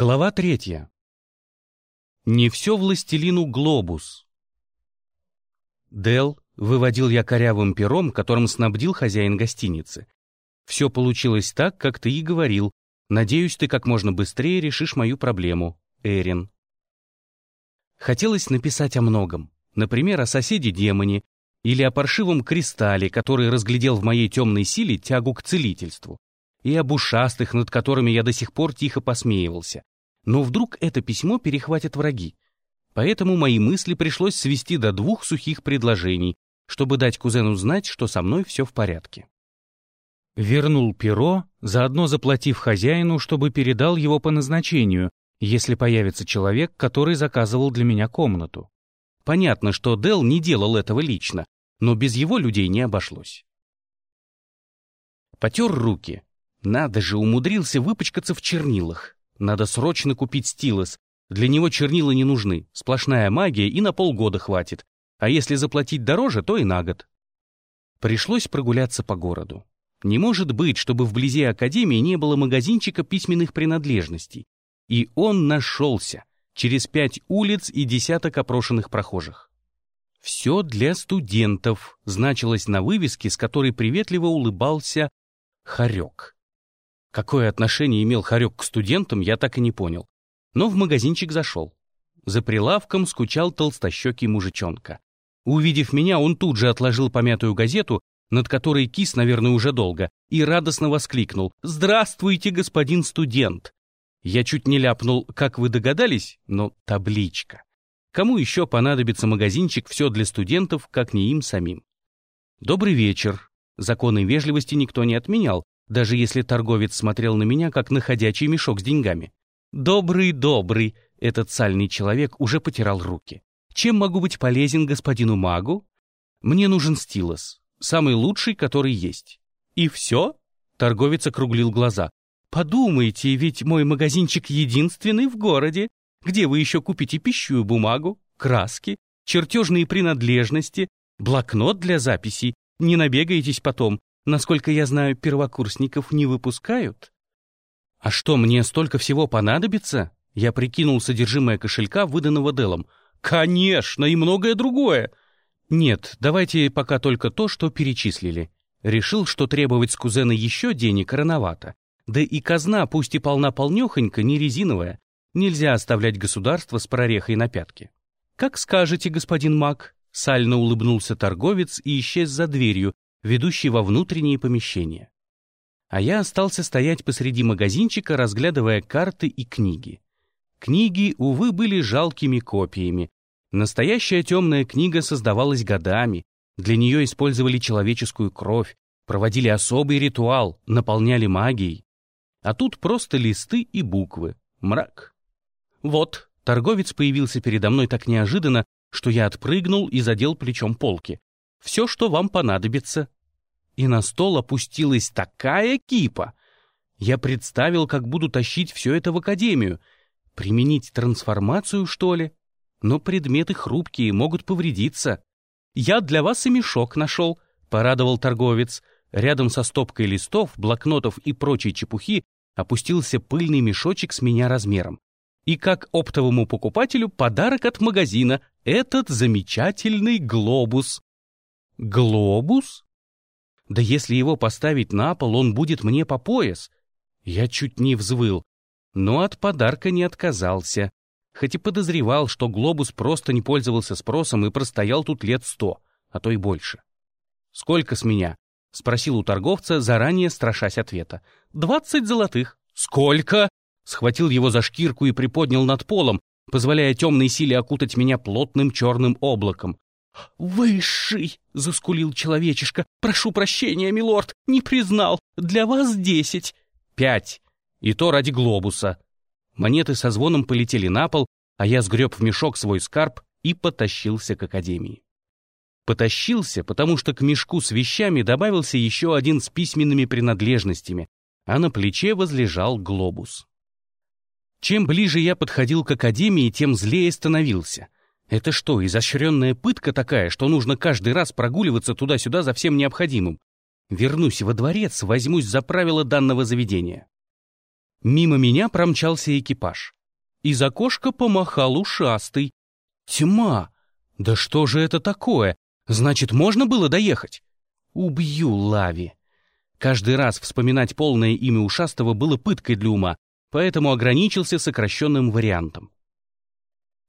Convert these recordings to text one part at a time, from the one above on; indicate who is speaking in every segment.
Speaker 1: Глава третья. Не все властелину глобус. Дел выводил я корявым пером, которым снабдил хозяин гостиницы. Все получилось так, как ты и говорил. Надеюсь, ты как можно быстрее решишь мою проблему, Эрин. Хотелось написать о многом. Например, о соседе-демоне или о паршивом кристалле, который разглядел в моей темной силе тягу к целительству и об ушастых, над которыми я до сих пор тихо посмеивался. Но вдруг это письмо перехватят враги. Поэтому мои мысли пришлось свести до двух сухих предложений, чтобы дать кузену знать, что со мной все в порядке. Вернул перо, заодно заплатив хозяину, чтобы передал его по назначению, если появится человек, который заказывал для меня комнату. Понятно, что Дел не делал этого лично, но без его людей не обошлось. Потер руки, надо же, умудрился выпачкаться в чернилах. Надо срочно купить стилос. Для него чернила не нужны, сплошная магия и на полгода хватит. А если заплатить дороже, то и на год. Пришлось прогуляться по городу. Не может быть, чтобы вблизи Академии не было магазинчика письменных принадлежностей. И он нашелся. Через пять улиц и десяток опрошенных прохожих. «Все для студентов» значилось на вывеске, с которой приветливо улыбался Харек. Какое отношение имел Харек к студентам, я так и не понял. Но в магазинчик зашел. За прилавком скучал толстощекий мужичонка. Увидев меня, он тут же отложил помятую газету, над которой кис, наверное, уже долго, и радостно воскликнул «Здравствуйте, господин студент!» Я чуть не ляпнул, как вы догадались, но табличка. Кому еще понадобится магазинчик «Все для студентов», как не им самим? Добрый вечер. Законы вежливости никто не отменял, даже если торговец смотрел на меня, как на ходячий мешок с деньгами. «Добрый, добрый!» — этот сальный человек уже потирал руки. «Чем могу быть полезен господину магу?» «Мне нужен стилос, самый лучший, который есть». «И все?» — торговец округлил глаза. «Подумайте, ведь мой магазинчик единственный в городе. Где вы еще купите пищу и бумагу, краски, чертежные принадлежности, блокнот для записей? Не набегаетесь потом, Насколько я знаю, первокурсников не выпускают. А что, мне столько всего понадобится? Я прикинул содержимое кошелька, выданного Делом. Конечно, и многое другое. Нет, давайте пока только то, что перечислили. Решил, что требовать с кузена еще денег рановато. Да и казна, пусть и полна-полнехонька, не резиновая. Нельзя оставлять государство с прорехой на пятке. «Как скажете, господин Мак», — сально улыбнулся торговец и исчез за дверью, ведущий во внутренние помещения. А я остался стоять посреди магазинчика, разглядывая карты и книги. Книги, увы, были жалкими копиями. Настоящая темная книга создавалась годами. Для нее использовали человеческую кровь, проводили особый ритуал, наполняли магией. А тут просто листы и буквы. Мрак. Вот, торговец появился передо мной так неожиданно, что я отпрыгнул и задел плечом полки все, что вам понадобится». И на стол опустилась такая кипа. Я представил, как буду тащить все это в академию. Применить трансформацию, что ли? Но предметы хрупкие, могут повредиться. «Я для вас и мешок нашел», — порадовал торговец. Рядом со стопкой листов, блокнотов и прочей чепухи опустился пыльный мешочек с меня размером. И как оптовому покупателю подарок от магазина — этот замечательный глобус. Глобус? Да если его поставить на пол, он будет мне по пояс. Я чуть не взвыл, но от подарка не отказался. Хоть и подозревал, что глобус просто не пользовался спросом и простоял тут лет сто, а то и больше. «Сколько с меня?» — спросил у торговца, заранее страшась ответа. «Двадцать золотых». «Сколько?» — схватил его за шкирку и приподнял над полом, позволяя темной силе окутать меня плотным черным облаком. «Высший!» — заскулил человечишка. «Прошу прощения, милорд, не признал. Для вас десять». «Пять. И то ради глобуса». Монеты со звоном полетели на пол, а я сгреб в мешок свой скарб и потащился к академии. Потащился, потому что к мешку с вещами добавился еще один с письменными принадлежностями, а на плече возлежал глобус. Чем ближе я подходил к академии, тем злее становился — это что, изощренная пытка такая, что нужно каждый раз прогуливаться туда-сюда за всем необходимым? Вернусь во дворец, возьмусь за правила данного заведения. Мимо меня промчался экипаж. Из окошка помахал ушастый. Тьма! Да что же это такое? Значит, можно было доехать? Убью Лави. Каждый раз вспоминать полное имя ушастого было пыткой для ума, поэтому ограничился сокращенным вариантом.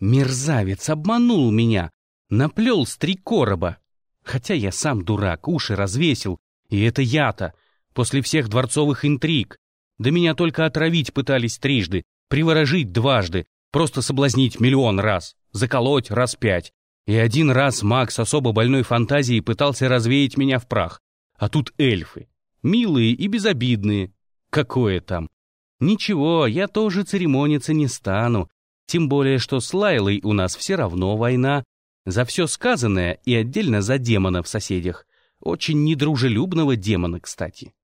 Speaker 1: Мерзавец обманул меня, наплел с три короба. Хотя я сам дурак, уши развесил, и это я-то, после всех дворцовых интриг. Да меня только отравить пытались трижды, приворожить дважды, просто соблазнить миллион раз, заколоть раз пять. И один раз Макс особо больной фантазией пытался развеять меня в прах. А тут эльфы. Милые и безобидные. Какое там. Ничего, я тоже церемониться не стану. Тем более, что с Лайлой у нас все равно война. За все сказанное и отдельно за демона в соседях. Очень недружелюбного демона, кстати.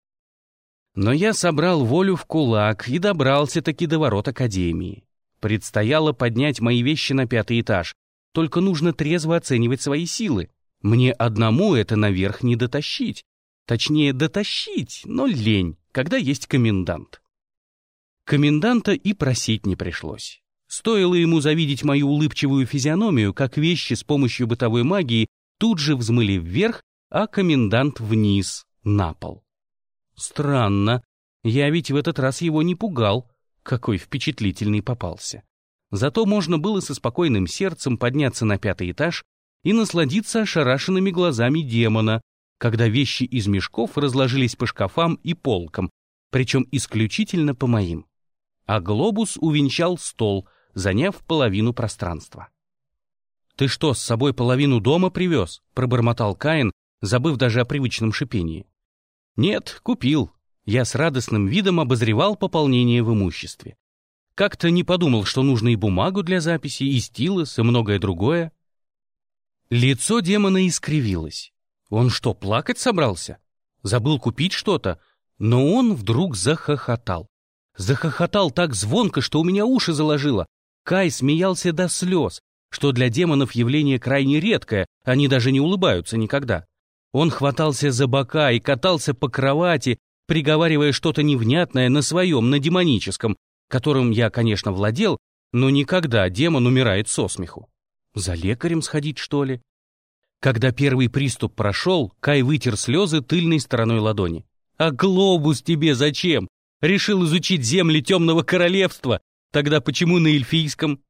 Speaker 1: Но я собрал волю в кулак и добрался-таки до ворот Академии. Предстояло поднять мои вещи на пятый этаж, только нужно трезво оценивать свои силы. Мне одному это наверх не дотащить. Точнее, дотащить, но лень, когда есть комендант. Коменданта и просить не пришлось. Стоило ему завидеть мою улыбчивую физиономию, как вещи с помощью бытовой магии тут же взмыли вверх, а комендант вниз, на пол. Странно, я ведь в этот раз его не пугал. Какой впечатлительный попался. Зато можно было со спокойным сердцем подняться на пятый этаж и насладиться ошарашенными глазами демона, когда вещи из мешков разложились по шкафам и полкам, причем исключительно по моим. А глобус увенчал стол, заняв половину пространства. «Ты что, с собой половину дома привез?» — пробормотал Каин, забыв даже о привычном шипении. «Нет, купил». Я с радостным видом обозревал пополнение в имуществе. Как-то не подумал, что нужно и бумагу для записи, и стилус, и многое другое. Лицо демона искривилось. Он что, плакать собрался? Забыл купить что-то? Но он вдруг захохотал. Захохотал так звонко, что у меня уши заложило. Кай смеялся до слез, что для демонов явление крайне редкое, они даже не улыбаются никогда. Он хватался за бока и катался по кровати, приговаривая что-то невнятное на своем, на демоническом, которым я, конечно, владел, но никогда демон умирает со смеху. За лекарем сходить, что ли? Когда первый приступ прошел, Кай вытер слезы тыльной стороной ладони. «А глобус тебе зачем? Решил изучить земли темного королевства? Тогда почему на эльфийском?»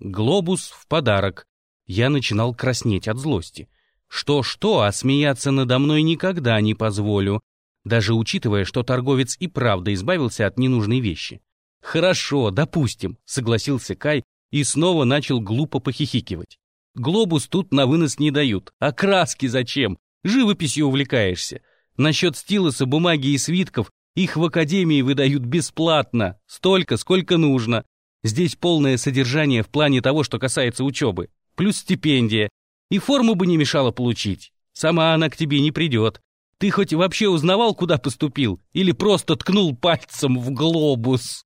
Speaker 1: «Глобус в подарок». Я начинал краснеть от злости. Что-что, а смеяться надо мной никогда не позволю, даже учитывая, что торговец и правда избавился от ненужной вещи. «Хорошо, допустим», — согласился Кай и снова начал глупо похихикивать. «Глобус тут на вынос не дают. А краски зачем? Живописью увлекаешься. Насчет стилуса, бумаги и свитков их в академии выдают бесплатно, столько, сколько нужно. Здесь полное содержание в плане того, что касается учебы. Плюс стипендия. И форму бы не мешало получить. Сама она к тебе не придет. Ты хоть вообще узнавал, куда поступил? Или просто ткнул пальцем в глобус?»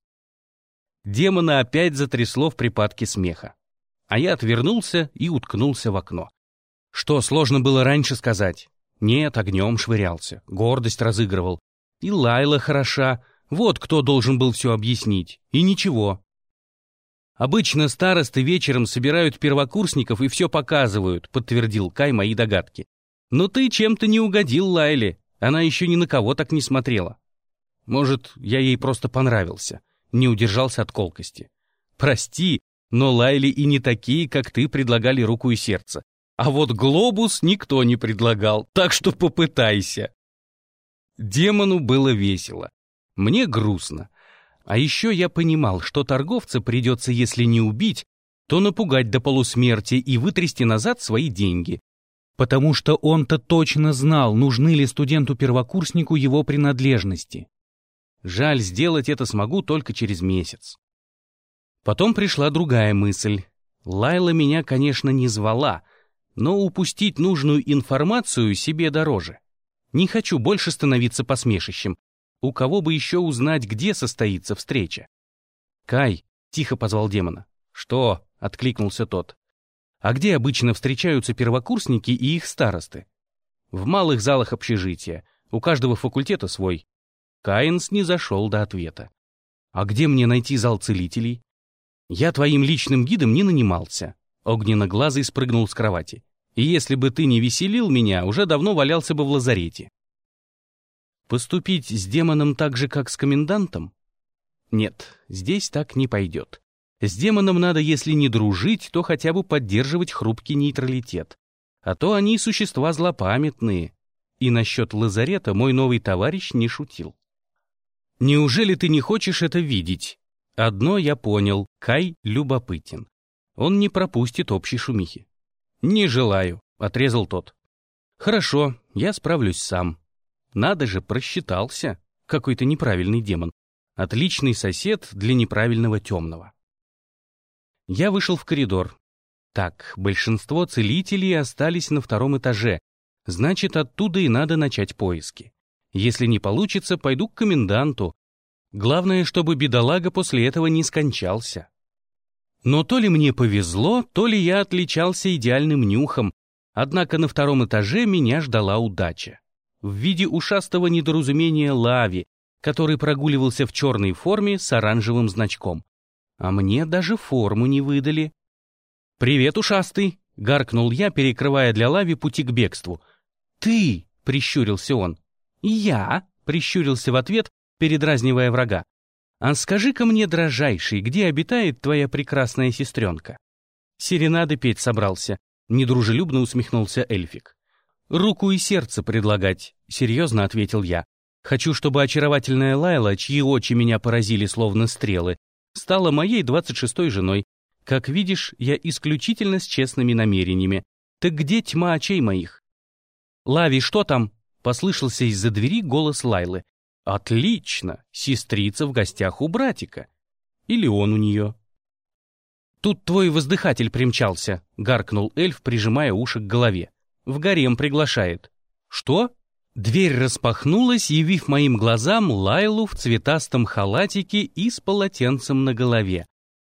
Speaker 1: Демона опять затрясло в припадке смеха. А я отвернулся и уткнулся в окно. Что сложно было раньше сказать? Нет, огнем швырялся, гордость разыгрывал. И Лайла хороша, вот кто должен был все объяснить. И ничего. Обычно старосты вечером собирают первокурсников и все показывают, подтвердил Кай мои догадки. Но ты чем-то не угодил Лайле, она еще ни на кого так не смотрела. Может, я ей просто понравился не удержался от колкости. «Прости, но Лайли и не такие, как ты, предлагали руку и сердце. А вот глобус никто не предлагал, так что попытайся». Демону было весело. Мне грустно. А еще я понимал, что торговца придется, если не убить, то напугать до полусмерти и вытрясти назад свои деньги. Потому что он-то точно знал, нужны ли студенту-первокурснику его принадлежности. Жаль, сделать это смогу только через месяц. Потом пришла другая мысль. Лайла меня, конечно, не звала, но упустить нужную информацию себе дороже. Не хочу больше становиться посмешищем. У кого бы еще узнать, где состоится встреча? «Кай», — тихо позвал демона. «Что?» — откликнулся тот. «А где обычно встречаются первокурсники и их старосты?» «В малых залах общежития. У каждого факультета свой. Каин снизошел до ответа. А где мне найти зал целителей? Я твоим личным гидом не нанимался. Огненноглазый спрыгнул с кровати. И если бы ты не веселил меня, уже давно валялся бы в лазарете. Поступить с демоном так же, как с комендантом? Нет, здесь так не пойдет. С демоном надо, если не дружить, то хотя бы поддерживать хрупкий нейтралитет. А то они существа злопамятные. И насчет лазарета мой новый товарищ не шутил. Неужели ты не хочешь это видеть? Одно я понял, Кай любопытен. Он не пропустит общей шумихи. «Не желаю», — отрезал тот. «Хорошо, я справлюсь сам. Надо же, просчитался. Какой-то неправильный демон. Отличный сосед для неправильного темного». Я вышел в коридор. Так, большинство целителей остались на втором этаже. Значит, оттуда и надо начать поиски. Если не получится, пойду к коменданту. Главное, чтобы бедолага после этого не скончался. Но то ли мне повезло, то ли я отличался идеальным нюхом, однако на втором этаже меня ждала удача. В виде ушастого недоразумения Лави, который прогуливался в черной форме с оранжевым значком. А мне даже форму не выдали. «Привет, ушастый!» — гаркнул я, перекрывая для Лави пути к бегству. «Ты!» — прищурился он. «Я!» — прищурился в ответ, передразнивая врага. «А скажи-ка мне, дрожайший, где обитает твоя прекрасная сестренка?» Серенады петь собрался, недружелюбно усмехнулся эльфик. «Руку и сердце предлагать», — серьезно ответил я. «Хочу, чтобы очаровательная Лайла, чьи очи меня поразили словно стрелы, стала моей двадцать шестой женой. Как видишь, я исключительно с честными намерениями. Так где тьма очей моих? «Лави, что там?» — послышался из-за двери голос Лайлы. «Отлично! Сестрица в гостях у братика. Или он у нее?» «Тут твой воздыхатель примчался», — гаркнул эльф, прижимая уши к голове. «В гарем приглашает». «Что?» Дверь распахнулась, явив моим глазам Лайлу в цветастом халатике и с полотенцем на голове.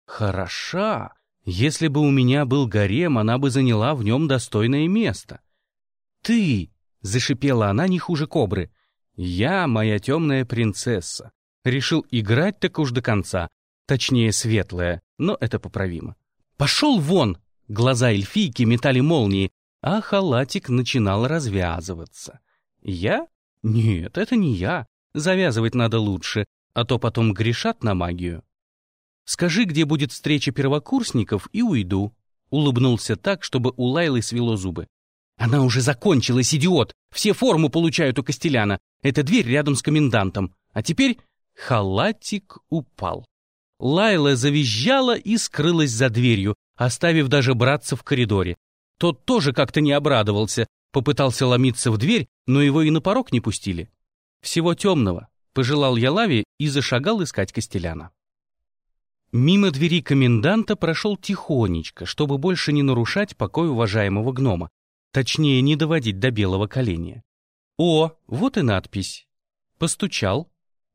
Speaker 1: «Хороша! Если бы у меня был гарем, она бы заняла в нем достойное место». «Ты!» — зашипела она не хуже кобры. «Я моя темная принцесса. Решил играть так уж до конца. Точнее, светлая, но это поправимо. Пошел вон!» Глаза эльфийки метали молнии, а халатик начинал развязываться. «Я? Нет, это не я. Завязывать надо лучше, а то потом грешат на магию». «Скажи, где будет встреча первокурсников, и уйду». Улыбнулся так, чтобы у Лайлы свело зубы. «Она уже закончилась, идиот! Все форму получают у Костеляна. Это дверь рядом с комендантом. А теперь халатик упал». Лайла завизжала и скрылась за дверью, оставив даже братца в коридоре. Тот тоже как-то не обрадовался, попытался ломиться в дверь, но его и на порог не пустили. Всего темного, пожелал я Лаве и зашагал искать Костеляна. Мимо двери коменданта прошел тихонечко, чтобы больше не нарушать покой уважаемого гнома, точнее, не доводить до белого коленя. О, вот и надпись. Постучал.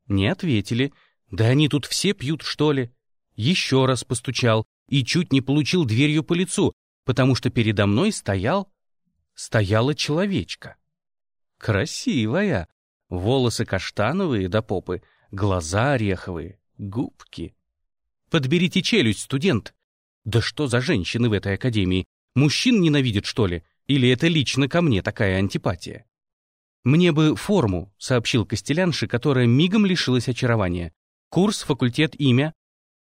Speaker 1: Не ответили. Да они тут все пьют, что ли? Еще раз постучал и чуть не получил дверью по лицу, потому что передо мной стоял... стояла человечка. Красивая. Волосы каштановые до попы, глаза ореховые, губки. Подберите челюсть, студент. Да что за женщины в этой академии? Мужчин ненавидят, что ли? Или это лично ко мне такая антипатия? «Мне бы форму», — сообщил Костелянши, которая мигом лишилась очарования. «Курс, факультет, имя?»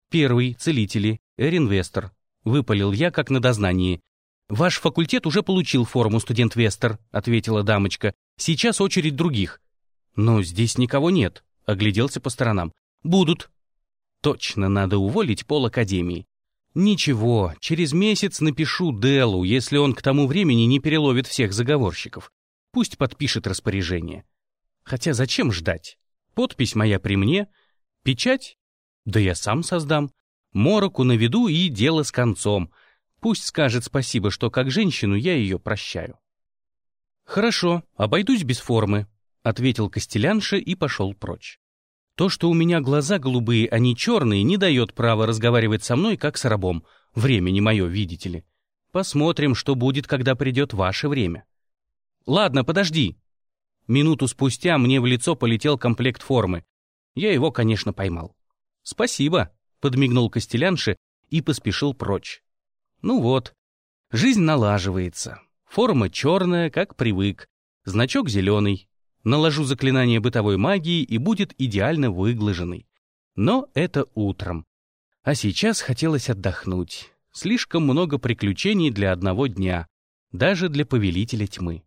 Speaker 1: «Первый, целители, Эрин Вестер», — выпалил я, как на дознании. «Ваш факультет уже получил форму, студент Вестер», — ответила дамочка. «Сейчас очередь других». «Но здесь никого нет», — огляделся по сторонам. «Будут». «Точно надо уволить пол академии». «Ничего, через месяц напишу Делу, если он к тому времени не переловит всех заговорщиков. Пусть подпишет распоряжение. Хотя зачем ждать? Подпись моя при мне. Печать? Да я сам создам. Мороку на виду и дело с концом. Пусть скажет спасибо, что как женщину я ее прощаю. «Хорошо, обойдусь без формы», — ответил Костелянша и пошел прочь. То, что у меня глаза голубые, а не черные, не дает права разговаривать со мной, как с рабом. Время не мое, видите ли. Посмотрим, что будет, когда придет ваше время. «Ладно, подожди». Минуту спустя мне в лицо полетел комплект формы. Я его, конечно, поймал. «Спасибо», — подмигнул Костелянше и поспешил прочь. Ну вот, жизнь налаживается. Форма черная, как привык. Значок зеленый. Наложу заклинание бытовой магии и будет идеально выглаженный. Но это утром. А сейчас хотелось отдохнуть. Слишком много приключений для одного дня. Даже для повелителя тьмы.